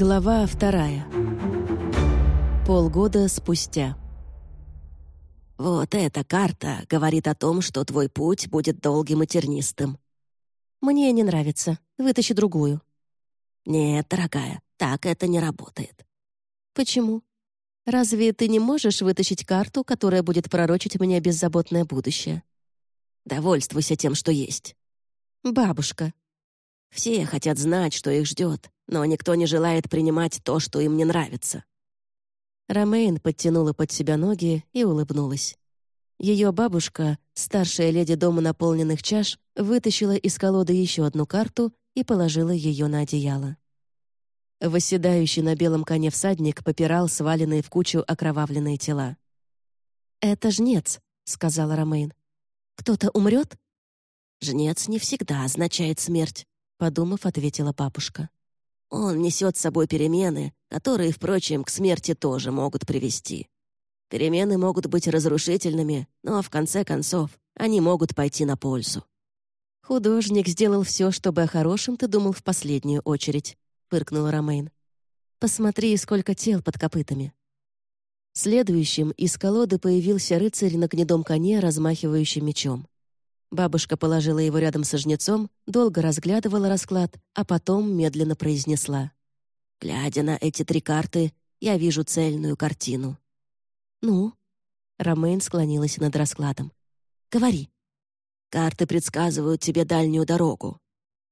Глава вторая. Полгода спустя. «Вот эта карта говорит о том, что твой путь будет долгим и тернистым». «Мне не нравится. Вытащи другую». «Нет, дорогая, так это не работает». «Почему? Разве ты не можешь вытащить карту, которая будет пророчить мне беззаботное будущее?» «Довольствуйся тем, что есть». «Бабушка». «Все хотят знать, что их ждет, но никто не желает принимать то, что им не нравится». Ромейн подтянула под себя ноги и улыбнулась. Ее бабушка, старшая леди дома наполненных чаш, вытащила из колоды еще одну карту и положила ее на одеяло. Восседающий на белом коне всадник попирал сваленные в кучу окровавленные тела. «Это жнец», — сказала Ромейн. «Кто-то умрет?» «Жнец не всегда означает смерть», — подумав, ответила бабушка. Он несет с собой перемены, которые, впрочем, к смерти тоже могут привести. Перемены могут быть разрушительными, но в конце концов они могут пойти на пользу. «Художник сделал все, чтобы о хорошем ты думал в последнюю очередь», — фыркнула Ромейн. «Посмотри, сколько тел под копытами». Следующим из колоды появился рыцарь на гнедом коне, размахивающий мечом. Бабушка положила его рядом со жнецом, долго разглядывала расклад, а потом медленно произнесла. «Глядя на эти три карты, я вижу цельную картину». «Ну?» Ромейн склонилась над раскладом. «Говори». «Карты предсказывают тебе дальнюю дорогу».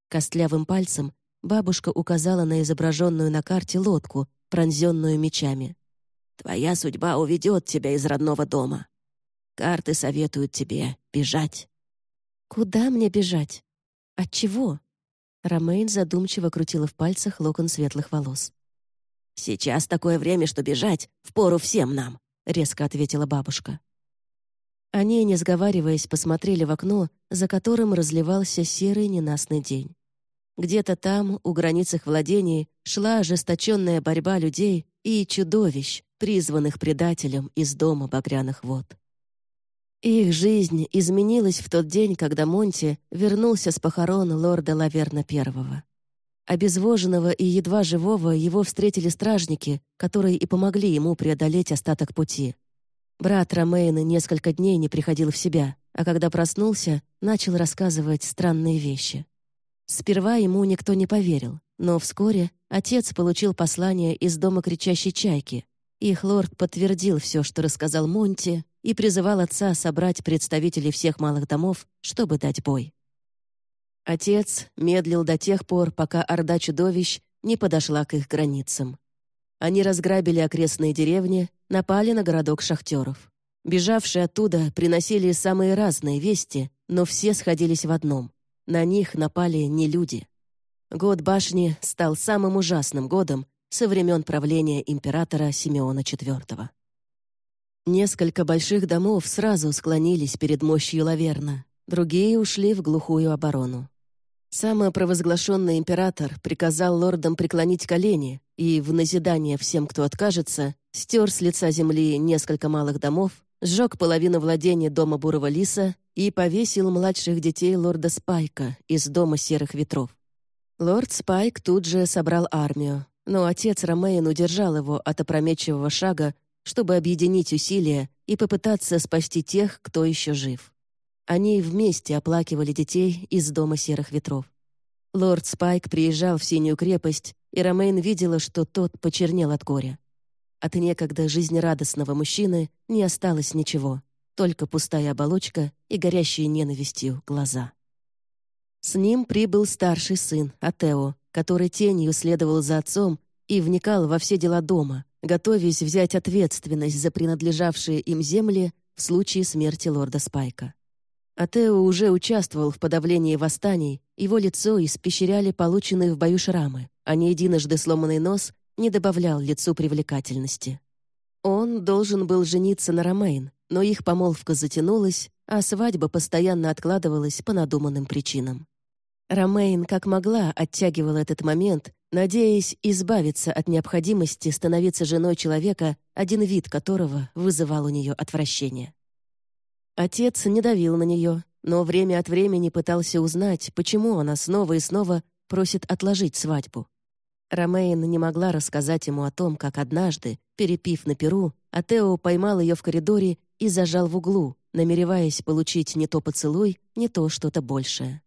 Костлявым пальцем бабушка указала на изображенную на карте лодку, пронзенную мечами. «Твоя судьба уведет тебя из родного дома. Карты советуют тебе бежать». «Куда мне бежать? От чего?» Ромейн задумчиво крутила в пальцах локон светлых волос. «Сейчас такое время, что бежать впору всем нам», — резко ответила бабушка. Они, не сговариваясь, посмотрели в окно, за которым разливался серый ненастный день. Где-то там, у границ их владений, шла ожесточенная борьба людей и чудовищ, призванных предателем из дома багряных вод. Их жизнь изменилась в тот день, когда Монти вернулся с похорон лорда Лаверна I. Обезвоженного и едва живого его встретили стражники, которые и помогли ему преодолеть остаток пути. Брат Ромейна несколько дней не приходил в себя, а когда проснулся, начал рассказывать странные вещи. Сперва ему никто не поверил, но вскоре отец получил послание из дома кричащей чайки. Их лорд подтвердил все, что рассказал Монти, и призывал отца собрать представителей всех малых домов, чтобы дать бой. Отец медлил до тех пор, пока орда чудовищ не подошла к их границам. Они разграбили окрестные деревни, напали на городок шахтеров. Бежавшие оттуда приносили самые разные вести, но все сходились в одном. На них напали не люди. Год башни стал самым ужасным годом со времен правления императора Симеона IV. Несколько больших домов сразу склонились перед мощью Лаверна, другие ушли в глухую оборону. Самопровозглашенный император приказал лордам преклонить колени и, в назидание всем, кто откажется, стер с лица земли несколько малых домов, сжег половину владения дома Бурого Лиса и повесил младших детей лорда Спайка из дома Серых Ветров. Лорд Спайк тут же собрал армию, но отец Ромейн удержал его от опрометчивого шага, чтобы объединить усилия и попытаться спасти тех, кто еще жив. Они вместе оплакивали детей из дома серых ветров. Лорд Спайк приезжал в Синюю крепость, и Ромейн видела, что тот почернел от горя. От некогда жизнерадостного мужчины не осталось ничего, только пустая оболочка и горящие ненавистью глаза. С ним прибыл старший сын, Атео, который тенью следовал за отцом и вникал во все дела дома, готовясь взять ответственность за принадлежавшие им земли в случае смерти лорда Спайка. Атео уже участвовал в подавлении восстаний, его лицо испещряли полученные в бою шрамы, а не единожды сломанный нос не добавлял лицу привлекательности. Он должен был жениться на Ромейн, но их помолвка затянулась, а свадьба постоянно откладывалась по надуманным причинам. Ромейн как могла оттягивала этот момент, надеясь избавиться от необходимости становиться женой человека, один вид которого вызывал у нее отвращение. Отец не давил на нее, но время от времени пытался узнать, почему она снова и снова просит отложить свадьбу. Ромейн не могла рассказать ему о том, как однажды, перепив на перу, Атео поймал ее в коридоре и зажал в углу, намереваясь получить не то поцелуй, не то что-то большее.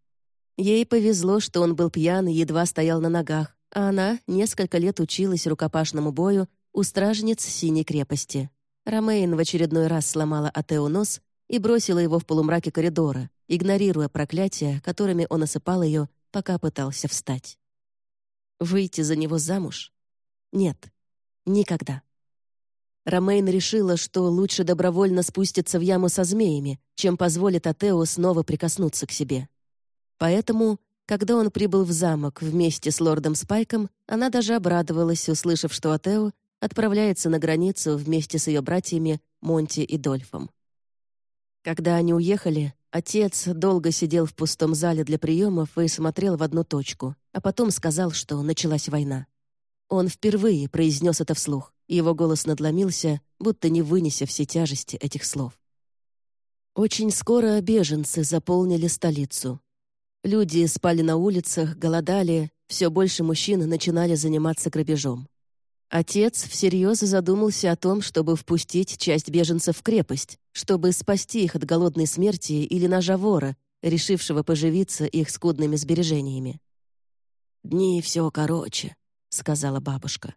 Ей повезло, что он был пьян и едва стоял на ногах, она несколько лет училась рукопашному бою у стражниц Синей крепости. Ромейн в очередной раз сломала Атео нос и бросила его в полумраке коридора, игнорируя проклятия, которыми он осыпал ее, пока пытался встать. Выйти за него замуж? Нет, никогда. Ромейн решила, что лучше добровольно спуститься в яму со змеями, чем позволит Атео снова прикоснуться к себе. Поэтому, когда он прибыл в замок вместе с лордом Спайком, она даже обрадовалась, услышав, что Атео отправляется на границу вместе с ее братьями Монти и Дольфом. Когда они уехали, отец долго сидел в пустом зале для приемов и смотрел в одну точку, а потом сказал, что началась война. Он впервые произнес это вслух, и его голос надломился, будто не вынеся все тяжести этих слов. Очень скоро беженцы заполнили столицу. Люди спали на улицах, голодали, все больше мужчин начинали заниматься грабежом. Отец всерьез задумался о том, чтобы впустить часть беженцев в крепость, чтобы спасти их от голодной смерти или ножа вора, решившего поживиться их скудными сбережениями. «Дни все короче», — сказала бабушка.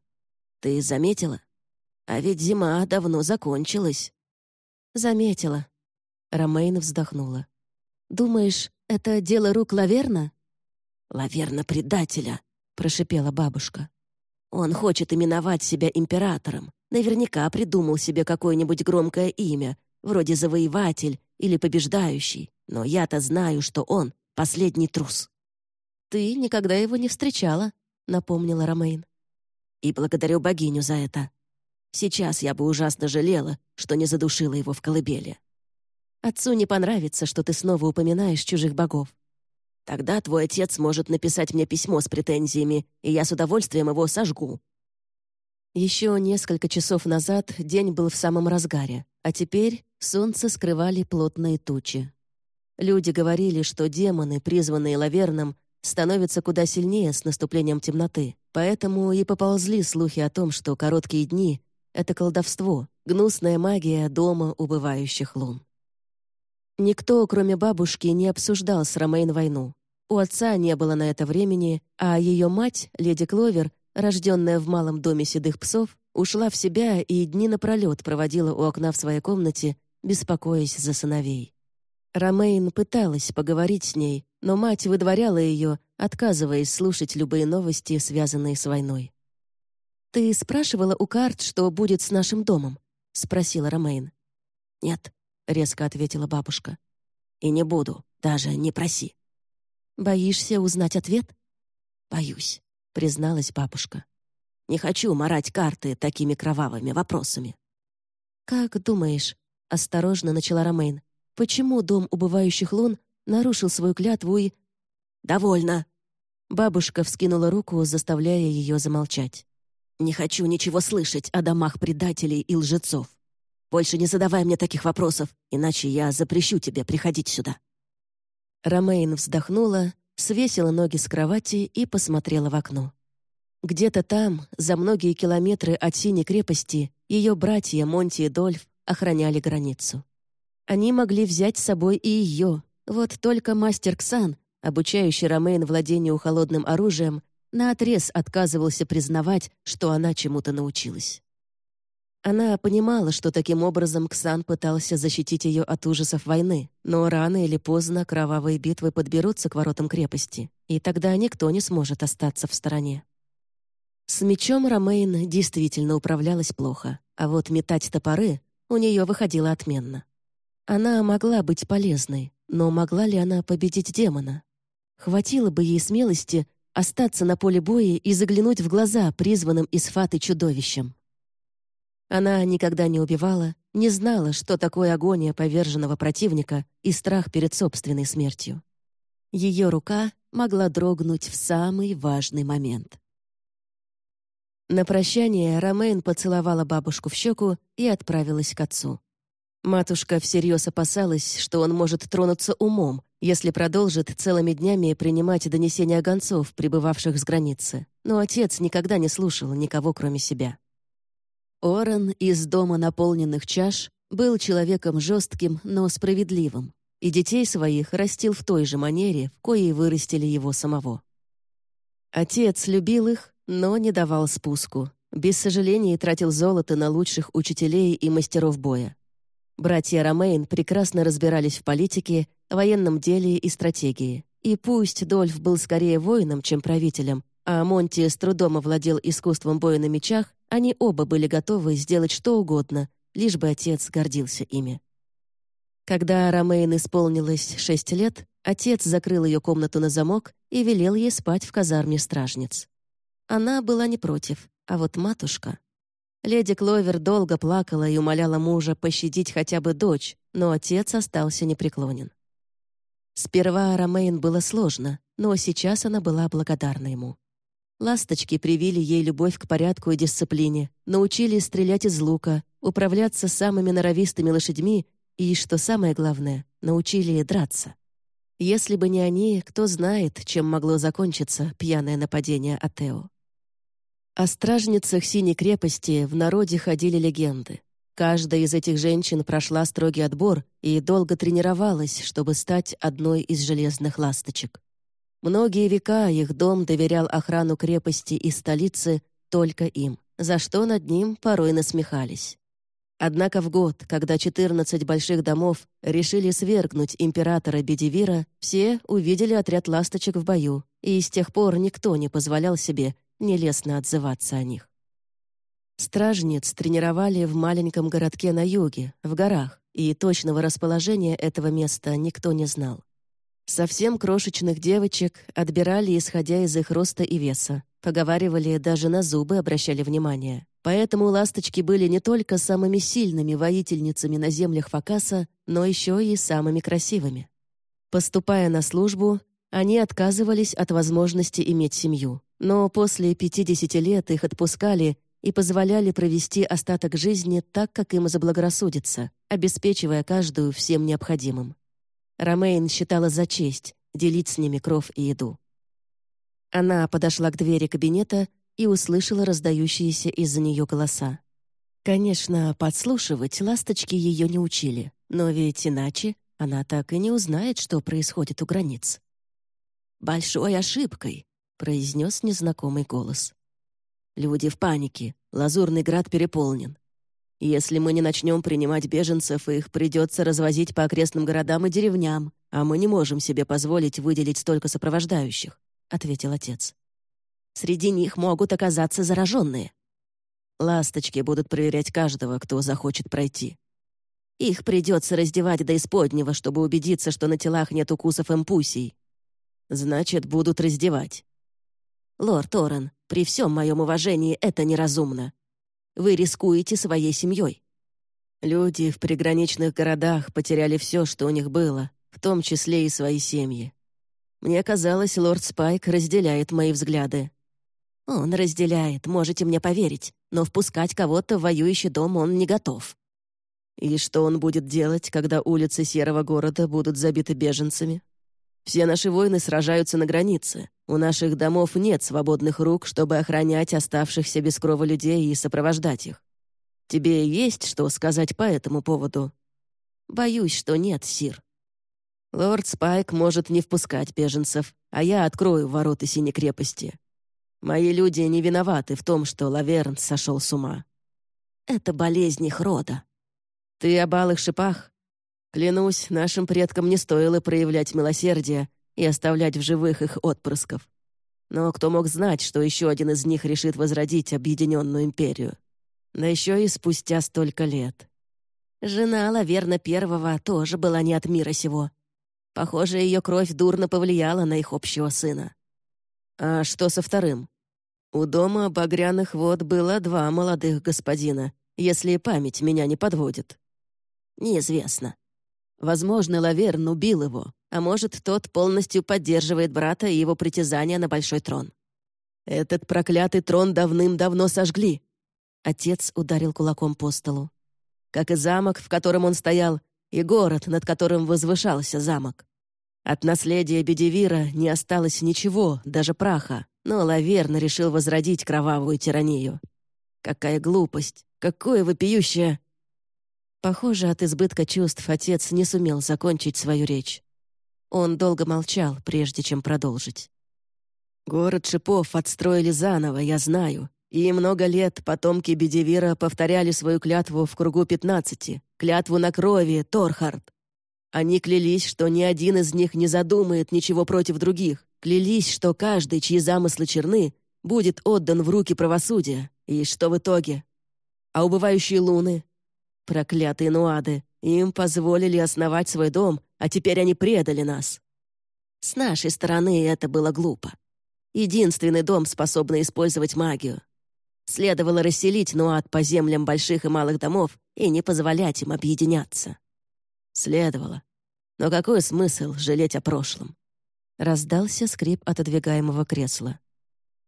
«Ты заметила? А ведь зима давно закончилась». «Заметила». Ромейн вздохнула. «Думаешь, это дело рук Лаверна?» «Лаверна предателя», — прошипела бабушка. «Он хочет именовать себя императором. Наверняка придумал себе какое-нибудь громкое имя, вроде «Завоеватель» или «Побеждающий». Но я-то знаю, что он — последний трус». «Ты никогда его не встречала», — напомнила Ромейн. «И благодарю богиню за это. Сейчас я бы ужасно жалела, что не задушила его в колыбели. Отцу не понравится, что ты снова упоминаешь чужих богов. Тогда твой отец может написать мне письмо с претензиями, и я с удовольствием его сожгу». Еще несколько часов назад день был в самом разгаре, а теперь солнце скрывали плотные тучи. Люди говорили, что демоны, призванные Лаверном, становится куда сильнее с наступлением темноты, поэтому и поползли слухи о том, что короткие дни — это колдовство, гнусная магия дома убывающих лун. Никто, кроме бабушки, не обсуждал с Ромейн войну. У отца не было на это времени, а ее мать, леди Кловер, рожденная в малом доме седых псов, ушла в себя и дни напролет проводила у окна в своей комнате, беспокоясь за сыновей. Ромейн пыталась поговорить с ней, но мать выдворяла ее, отказываясь слушать любые новости, связанные с войной. «Ты спрашивала у карт, что будет с нашим домом?» — спросила Ромейн. «Нет», — резко ответила бабушка. «И не буду, даже не проси». «Боишься узнать ответ?» «Боюсь», — призналась бабушка. «Не хочу марать карты такими кровавыми вопросами». «Как думаешь?» — осторожно начала Ромейн. Почему дом убывающих лун нарушил свою клятву и... «Довольно!» Бабушка вскинула руку, заставляя ее замолчать. «Не хочу ничего слышать о домах предателей и лжецов. Больше не задавай мне таких вопросов, иначе я запрещу тебе приходить сюда». Ромейн вздохнула, свесила ноги с кровати и посмотрела в окно. Где-то там, за многие километры от Синей крепости, ее братья Монти и Дольф охраняли границу. Они могли взять с собой и ее. Вот только мастер Ксан, обучающий Ромейн владению холодным оружием, наотрез отказывался признавать, что она чему-то научилась. Она понимала, что таким образом Ксан пытался защитить ее от ужасов войны, но рано или поздно кровавые битвы подберутся к воротам крепости, и тогда никто не сможет остаться в стороне. С мечом Ромейн действительно управлялась плохо, а вот метать топоры у нее выходило отменно. Она могла быть полезной, но могла ли она победить демона? Хватило бы ей смелости остаться на поле боя и заглянуть в глаза призванным из фаты чудовищем. Она никогда не убивала, не знала, что такое агония поверженного противника и страх перед собственной смертью. Ее рука могла дрогнуть в самый важный момент. На прощание Ромейн поцеловала бабушку в щеку и отправилась к отцу. Матушка всерьез опасалась, что он может тронуться умом, если продолжит целыми днями принимать донесения гонцов, прибывавших с границы. Но отец никогда не слушал никого, кроме себя. Орен из дома наполненных чаш был человеком жестким, но справедливым, и детей своих растил в той же манере, в коей вырастили его самого. Отец любил их, но не давал спуску. Без сожаления тратил золото на лучших учителей и мастеров боя. Братья Ромейн прекрасно разбирались в политике, военном деле и стратегии. И пусть Дольф был скорее воином, чем правителем, а Монти с трудом овладел искусством боя на мечах, они оба были готовы сделать что угодно, лишь бы отец гордился ими. Когда Ромейн исполнилось шесть лет, отец закрыл ее комнату на замок и велел ей спать в казарме стражниц. Она была не против, а вот матушка... Леди Кловер долго плакала и умоляла мужа пощадить хотя бы дочь, но отец остался непреклонен. Сперва Ромейн было сложно, но сейчас она была благодарна ему. Ласточки привили ей любовь к порядку и дисциплине, научили стрелять из лука, управляться самыми норовистыми лошадьми и, что самое главное, научили драться. Если бы не они, кто знает, чем могло закончиться пьяное нападение Атео. О стражницах Синей крепости в народе ходили легенды. Каждая из этих женщин прошла строгий отбор и долго тренировалась, чтобы стать одной из железных ласточек. Многие века их дом доверял охрану крепости и столицы только им, за что над ним порой насмехались. Однако в год, когда 14 больших домов решили свергнуть императора Бедивира, все увидели отряд ласточек в бою, и с тех пор никто не позволял себе нелестно отзываться о них. Стражниц тренировали в маленьком городке на юге, в горах, и точного расположения этого места никто не знал. Совсем крошечных девочек отбирали, исходя из их роста и веса. Поговаривали, даже на зубы обращали внимание. Поэтому ласточки были не только самыми сильными воительницами на землях Факаса, но еще и самыми красивыми. Поступая на службу, они отказывались от возможности иметь семью. Но после 50 лет их отпускали и позволяли провести остаток жизни так, как им заблагорассудится, обеспечивая каждую всем необходимым. Ромейн считала за честь делить с ними кров и еду. Она подошла к двери кабинета и услышала раздающиеся из-за нее голоса. Конечно, подслушивать ласточки ее не учили, но ведь иначе она так и не узнает, что происходит у границ. Большой ошибкой — произнес незнакомый голос. «Люди в панике. Лазурный град переполнен. Если мы не начнем принимать беженцев, их придется развозить по окрестным городам и деревням, а мы не можем себе позволить выделить столько сопровождающих», — ответил отец. «Среди них могут оказаться зараженные. Ласточки будут проверять каждого, кто захочет пройти. Их придется раздевать до исподнего, чтобы убедиться, что на телах нет укусов эмпусий. Значит, будут раздевать. «Лорд Орен, при всем моем уважении это неразумно. Вы рискуете своей семьей». Люди в приграничных городах потеряли все, что у них было, в том числе и свои семьи. Мне казалось, лорд Спайк разделяет мои взгляды. Он разделяет, можете мне поверить, но впускать кого-то в воюющий дом он не готов. И что он будет делать, когда улицы Серого города будут забиты беженцами? Все наши воины сражаются на границе. У наших домов нет свободных рук, чтобы охранять оставшихся без крова людей и сопровождать их. Тебе есть что сказать по этому поводу? Боюсь, что нет, Сир. Лорд Спайк может не впускать беженцев, а я открою ворота Синей крепости. Мои люди не виноваты в том, что Лаверн сошел с ума. Это болезнь их рода. Ты об алых шипах? Клянусь, нашим предкам не стоило проявлять милосердие и оставлять в живых их отпрысков. Но кто мог знать, что еще один из них решит возродить объединенную империю? Да еще и спустя столько лет. Жена Лаверна Первого тоже была не от мира сего. Похоже, ее кровь дурно повлияла на их общего сына. А что со вторым? У дома багряных вод было два молодых господина, если память меня не подводит. Неизвестно. Возможно, Лаверн убил его, а может, тот полностью поддерживает брата и его притязания на большой трон. Этот проклятый трон давным-давно сожгли. Отец ударил кулаком по столу. как и замок, в котором он стоял, и город, над которым возвышался замок. От наследия Бедивира не осталось ничего, даже праха, но Лаверн решил возродить кровавую тиранию. Какая глупость! Какое вопиющее... Похоже, от избытка чувств отец не сумел закончить свою речь. Он долго молчал, прежде чем продолжить. «Город шипов отстроили заново, я знаю. И много лет потомки Бедивира повторяли свою клятву в кругу пятнадцати, клятву на крови, Торхард. Они клялись, что ни один из них не задумает ничего против других, клялись, что каждый, чьи замыслы черны, будет отдан в руки правосудия. И что в итоге? А убывающие луны? Проклятые нуады. Им позволили основать свой дом, а теперь они предали нас. С нашей стороны это было глупо. Единственный дом, способный использовать магию. Следовало расселить Нуад по землям больших и малых домов и не позволять им объединяться. Следовало. Но какой смысл жалеть о прошлом? Раздался скрип отодвигаемого кресла.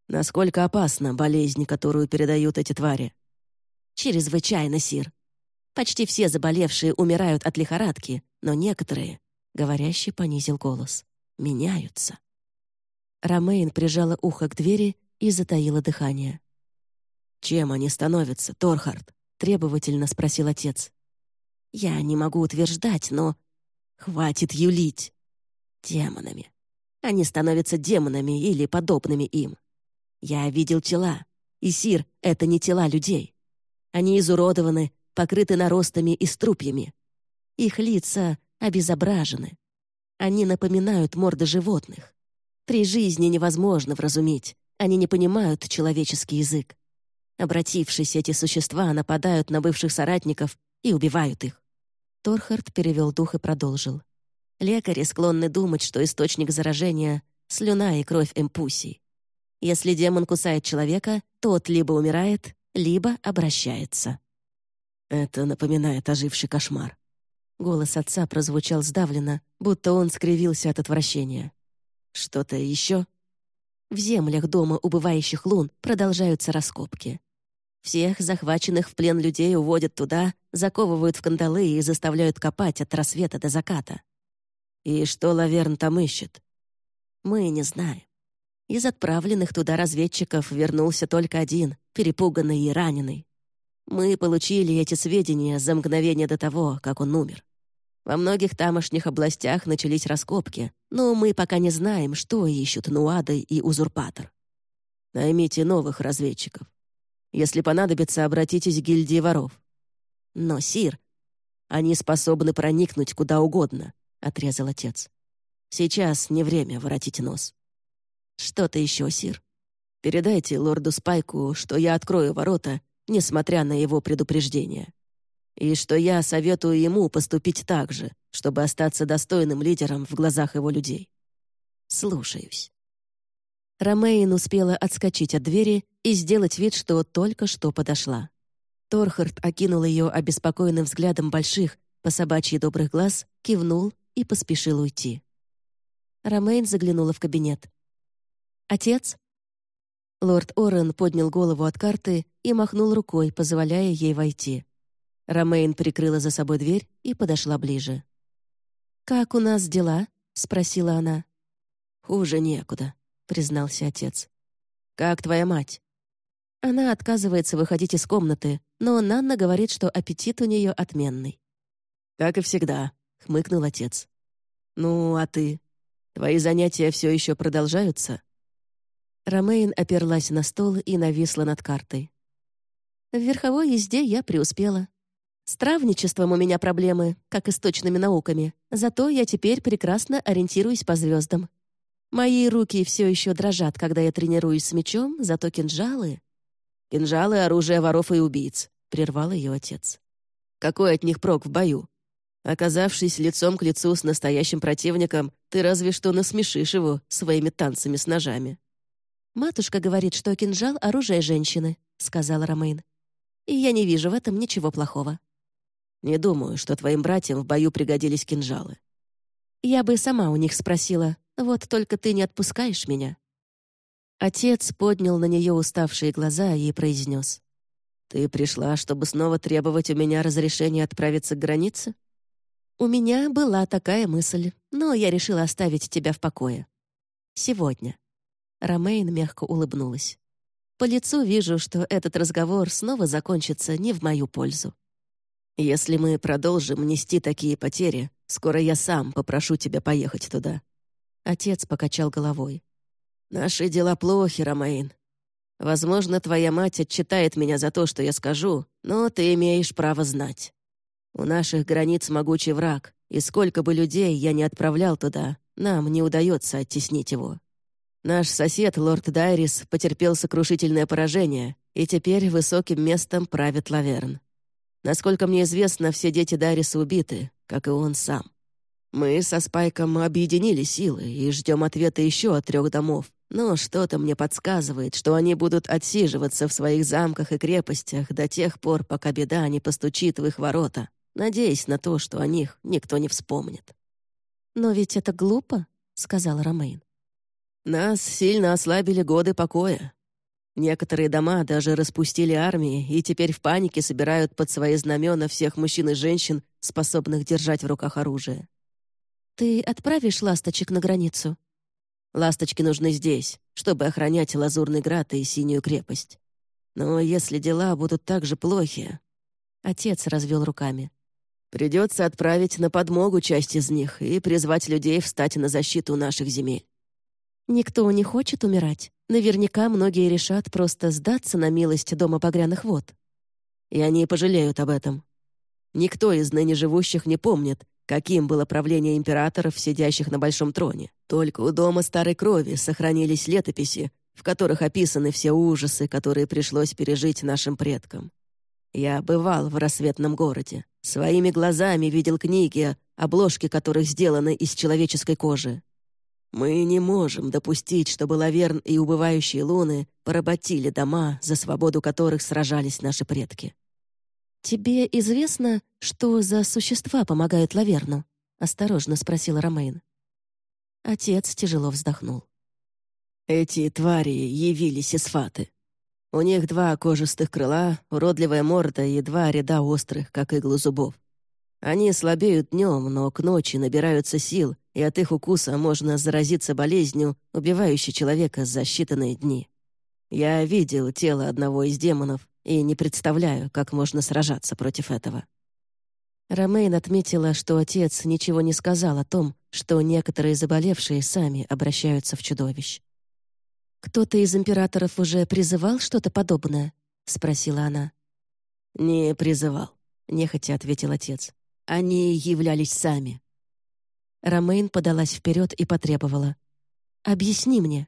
Насколько опасна болезнь, которую передают эти твари? Чрезвычайно, Сир. Почти все заболевшие умирают от лихорадки, но некоторые, говорящий понизил голос, меняются. Ромейн прижала ухо к двери и затаила дыхание. «Чем они становятся, Торхард?» — требовательно спросил отец. «Я не могу утверждать, но...» «Хватит юлить!» «Демонами. Они становятся демонами или подобными им. Я видел тела. И, Сир, это не тела людей. Они изуродованы, покрыты наростами и струпьями. Их лица обезображены. Они напоминают морды животных. При жизни невозможно вразумить. Они не понимают человеческий язык. Обратившись, эти существа нападают на бывших соратников и убивают их. Торхард перевел дух и продолжил. Лекари склонны думать, что источник заражения — слюна и кровь эмпусий. Если демон кусает человека, тот либо умирает, либо обращается. Это напоминает оживший кошмар. Голос отца прозвучал сдавленно, будто он скривился от отвращения. «Что-то еще?» В землях дома убывающих лун продолжаются раскопки. Всех захваченных в плен людей уводят туда, заковывают в кандалы и заставляют копать от рассвета до заката. И что Лаверн там ищет? Мы не знаем. Из отправленных туда разведчиков вернулся только один, перепуганный и раненый. Мы получили эти сведения за мгновение до того, как он умер. Во многих тамошних областях начались раскопки, но мы пока не знаем, что ищут Нуады и Узурпатор. Наймите новых разведчиков. Если понадобится, обратитесь к гильдии воров. Но, Сир, они способны проникнуть куда угодно, — отрезал отец. Сейчас не время воротить нос. Что-то еще, Сир? Передайте лорду Спайку, что я открою ворота несмотря на его предупреждение. И что я советую ему поступить так же, чтобы остаться достойным лидером в глазах его людей. Слушаюсь. Ромейн успела отскочить от двери и сделать вид, что только что подошла. Торхард окинул ее обеспокоенным взглядом больших, по собачьи добрых глаз, кивнул и поспешил уйти. Ромейн заглянула в кабинет. «Отец?» Лорд Орен поднял голову от карты и махнул рукой, позволяя ей войти. Ромейн прикрыла за собой дверь и подошла ближе. «Как у нас дела?» — спросила она. «Хуже некуда», — признался отец. «Как твоя мать?» Она отказывается выходить из комнаты, но Нанна говорит, что аппетит у нее отменный. «Как и всегда», — хмыкнул отец. «Ну, а ты? Твои занятия все еще продолжаются?» Ромейн оперлась на стол и нависла над картой. В верховой езде я преуспела. С травничеством у меня проблемы, как и с точными науками, зато я теперь прекрасно ориентируюсь по звездам. Мои руки все еще дрожат, когда я тренируюсь с мечом, зато кинжалы... «Кинжалы — оружие воров и убийц», — прервал ее отец. «Какой от них прок в бою? Оказавшись лицом к лицу с настоящим противником, ты разве что насмешишь его своими танцами с ножами». «Матушка говорит, что кинжал — оружие женщины», — сказала Ромейн. «И я не вижу в этом ничего плохого». «Не думаю, что твоим братьям в бою пригодились кинжалы». «Я бы сама у них спросила, вот только ты не отпускаешь меня». Отец поднял на нее уставшие глаза и произнес. Ты пришла, чтобы снова требовать у меня разрешения отправиться к границе? У меня была такая мысль, но я решила оставить тебя в покое. Сегодня. Ромейн мягко улыбнулась. По лицу вижу, что этот разговор снова закончится не в мою пользу. Если мы продолжим нести такие потери, скоро я сам попрошу тебя поехать туда. Отец покачал головой. Наши дела плохи, Ромейн. Возможно, твоя мать отчитает меня за то, что я скажу, но ты имеешь право знать. У наших границ могучий враг, и сколько бы людей я не отправлял туда, нам не удается оттеснить его. Наш сосед, лорд Дайрис, потерпел сокрушительное поражение, и теперь высоким местом правит Лаверн. Насколько мне известно, все дети Дайриса убиты, как и он сам. Мы со Спайком объединили силы и ждем ответа еще от трех домов, но что-то мне подсказывает, что они будут отсиживаться в своих замках и крепостях до тех пор, пока беда не постучит в их ворота, надеясь на то, что о них никто не вспомнит. «Но ведь это глупо», — сказал Ромейн. «Нас сильно ослабили годы покоя. Некоторые дома даже распустили армии и теперь в панике собирают под свои знамена всех мужчин и женщин, способных держать в руках оружие». «Ты отправишь ласточек на границу?» Ласточки нужны здесь, чтобы охранять Лазурный Град и Синюю крепость. Но если дела будут так же плохи...» Отец развел руками. «Придется отправить на подмогу часть из них и призвать людей встать на защиту наших земель». «Никто не хочет умирать. Наверняка многие решат просто сдаться на милость Дома Багряных Вод». И они пожалеют об этом. Никто из ныне живущих не помнит, каким было правление императоров, сидящих на большом троне. Только у дома старой крови сохранились летописи, в которых описаны все ужасы, которые пришлось пережить нашим предкам. Я бывал в рассветном городе. Своими глазами видел книги, обложки которых сделаны из человеческой кожи. Мы не можем допустить, чтобы Лаверн и убывающие луны поработили дома, за свободу которых сражались наши предки. «Тебе известно, что за существа помогают Лаверну?» — осторожно спросила Ромейн. Отец тяжело вздохнул. «Эти твари явились из фаты. У них два кожистых крыла, уродливая морда и два ряда острых, как иглы зубов. Они слабеют днем, но к ночи набираются сил, и от их укуса можно заразиться болезнью, убивающей человека за считанные дни. Я видел тело одного из демонов, и не представляю, как можно сражаться против этого». Ромейн отметила, что отец ничего не сказал о том, что некоторые заболевшие сами обращаются в чудовищ. «Кто-то из императоров уже призывал что-то подобное?» — спросила она. «Не призывал», — нехотя ответил отец. «Они являлись сами». Ромейн подалась вперед и потребовала. «Объясни мне».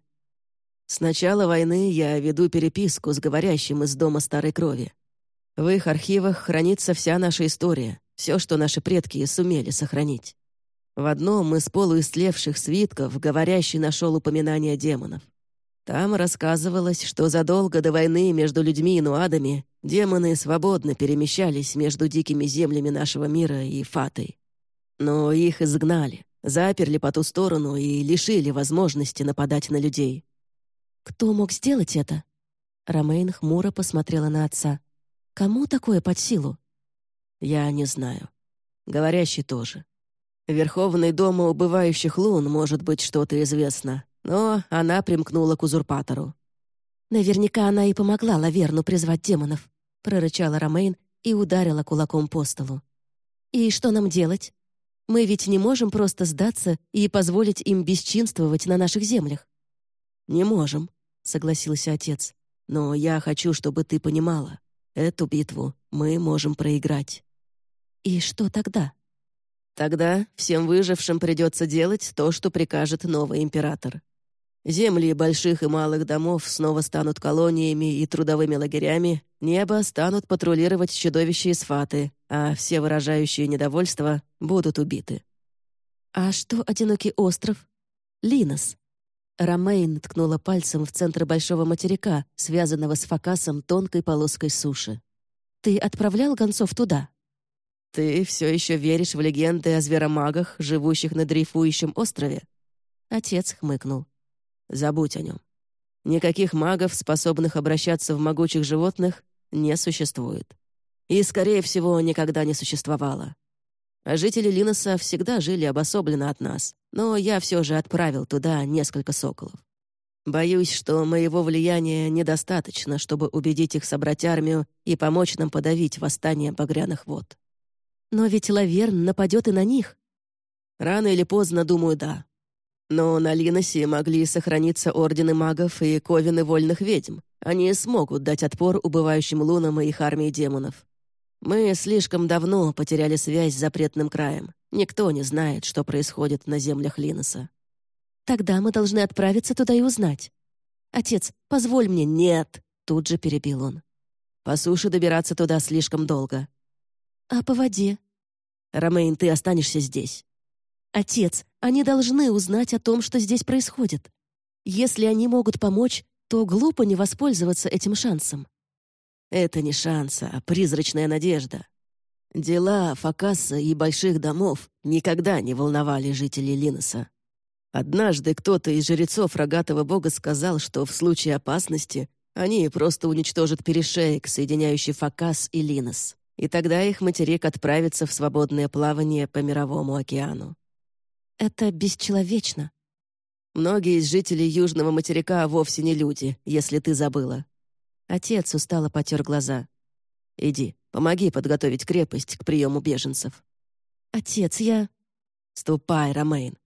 С начала войны я веду переписку с говорящим из Дома Старой Крови. В их архивах хранится вся наша история, все, что наши предки сумели сохранить. В одном из полуистлевших свитков говорящий нашел упоминание демонов. Там рассказывалось, что задолго до войны между людьми и нуадами демоны свободно перемещались между дикими землями нашего мира и Фатой. Но их изгнали, заперли по ту сторону и лишили возможности нападать на людей. Кто мог сделать это? Ромейн хмуро посмотрела на отца. Кому такое под силу? Я не знаю. Говорящий тоже. Верховный дома убывающих лун может быть что-то известно, но она примкнула к узурпатору. Наверняка она и помогла Лаверну призвать демонов, прорычала Ромейн и ударила кулаком по столу. И что нам делать? Мы ведь не можем просто сдаться и позволить им бесчинствовать на наших землях. Не можем, согласился отец. «Но я хочу, чтобы ты понимала, эту битву мы можем проиграть». «И что тогда?» «Тогда всем выжившим придется делать то, что прикажет новый император. Земли больших и малых домов снова станут колониями и трудовыми лагерями, небо станут патрулировать чудовища из Фаты, а все выражающие недовольство будут убиты». «А что одинокий остров? Линос?» Ромейн ткнула пальцем в центр большого материка, связанного с факасом тонкой полоской суши. «Ты отправлял гонцов туда?» «Ты все еще веришь в легенды о зверомагах, живущих на дрейфующем острове?» Отец хмыкнул. «Забудь о нем. Никаких магов, способных обращаться в могучих животных, не существует. И, скорее всего, никогда не существовало. А жители Линоса всегда жили обособленно от нас, но я все же отправил туда несколько соколов. Боюсь, что моего влияния недостаточно, чтобы убедить их собрать армию и помочь нам подавить восстание багряных вод. Но ведь Лаверн нападет и на них. Рано или поздно, думаю, да. Но на Линосе могли сохраниться ордены магов и ковины вольных ведьм. Они смогут дать отпор убывающим лунам и их армии демонов. Мы слишком давно потеряли связь с запретным краем. Никто не знает, что происходит на землях Линоса. Тогда мы должны отправиться туда и узнать. Отец, позволь мне. Нет, тут же перебил он. По суше добираться туда слишком долго. А по воде? Ромейн, ты останешься здесь. Отец, они должны узнать о том, что здесь происходит. Если они могут помочь, то глупо не воспользоваться этим шансом. Это не шанс, а призрачная надежда. Дела Факаса и больших домов никогда не волновали жителей Линоса. Однажды кто-то из жрецов рогатого бога сказал, что в случае опасности они просто уничтожат перешеек, соединяющий Факас и Линос, и тогда их материк отправится в свободное плавание по Мировому океану. Это бесчеловечно. Многие из жителей Южного материка вовсе не люди, если ты забыла. Отец устало потер глаза. «Иди, помоги подготовить крепость к приему беженцев». «Отец, я...» «Ступай, Ромейн.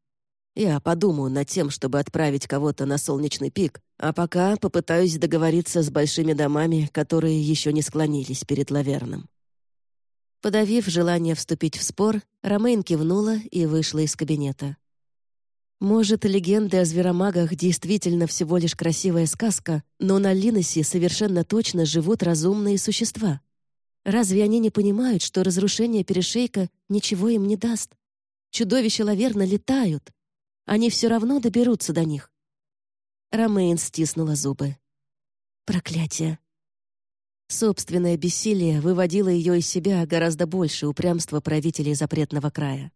Я подумаю над тем, чтобы отправить кого-то на солнечный пик, а пока попытаюсь договориться с большими домами, которые еще не склонились перед Лаверном». Подавив желание вступить в спор, Ромейн кивнула и вышла из кабинета. Может, легенды о зверомагах действительно всего лишь красивая сказка, но на Линосе совершенно точно живут разумные существа. Разве они не понимают, что разрушение перешейка ничего им не даст? Чудовища лаверно летают. Они все равно доберутся до них. Ромейн стиснула зубы. Проклятие. Собственное бессилие выводило ее из себя гораздо больше упрямства правителей запретного края.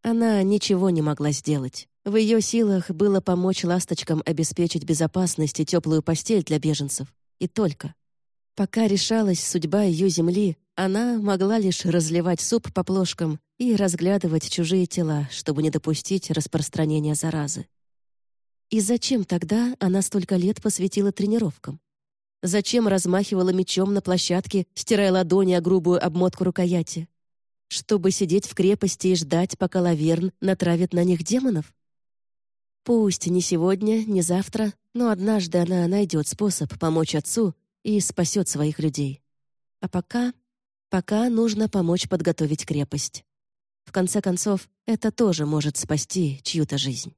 Она ничего не могла сделать. В ее силах было помочь ласточкам обеспечить безопасность и теплую постель для беженцев. И только. Пока решалась судьба ее земли, она могла лишь разливать суп по плошкам и разглядывать чужие тела, чтобы не допустить распространения заразы. И зачем тогда она столько лет посвятила тренировкам? Зачем размахивала мечом на площадке, стирая ладони о грубую обмотку рукояти? Чтобы сидеть в крепости и ждать, пока Лаверн натравит на них демонов? Пусть не сегодня, не завтра, но однажды она найдет способ помочь отцу и спасет своих людей. А пока... пока нужно помочь подготовить крепость. В конце концов, это тоже может спасти чью-то жизнь.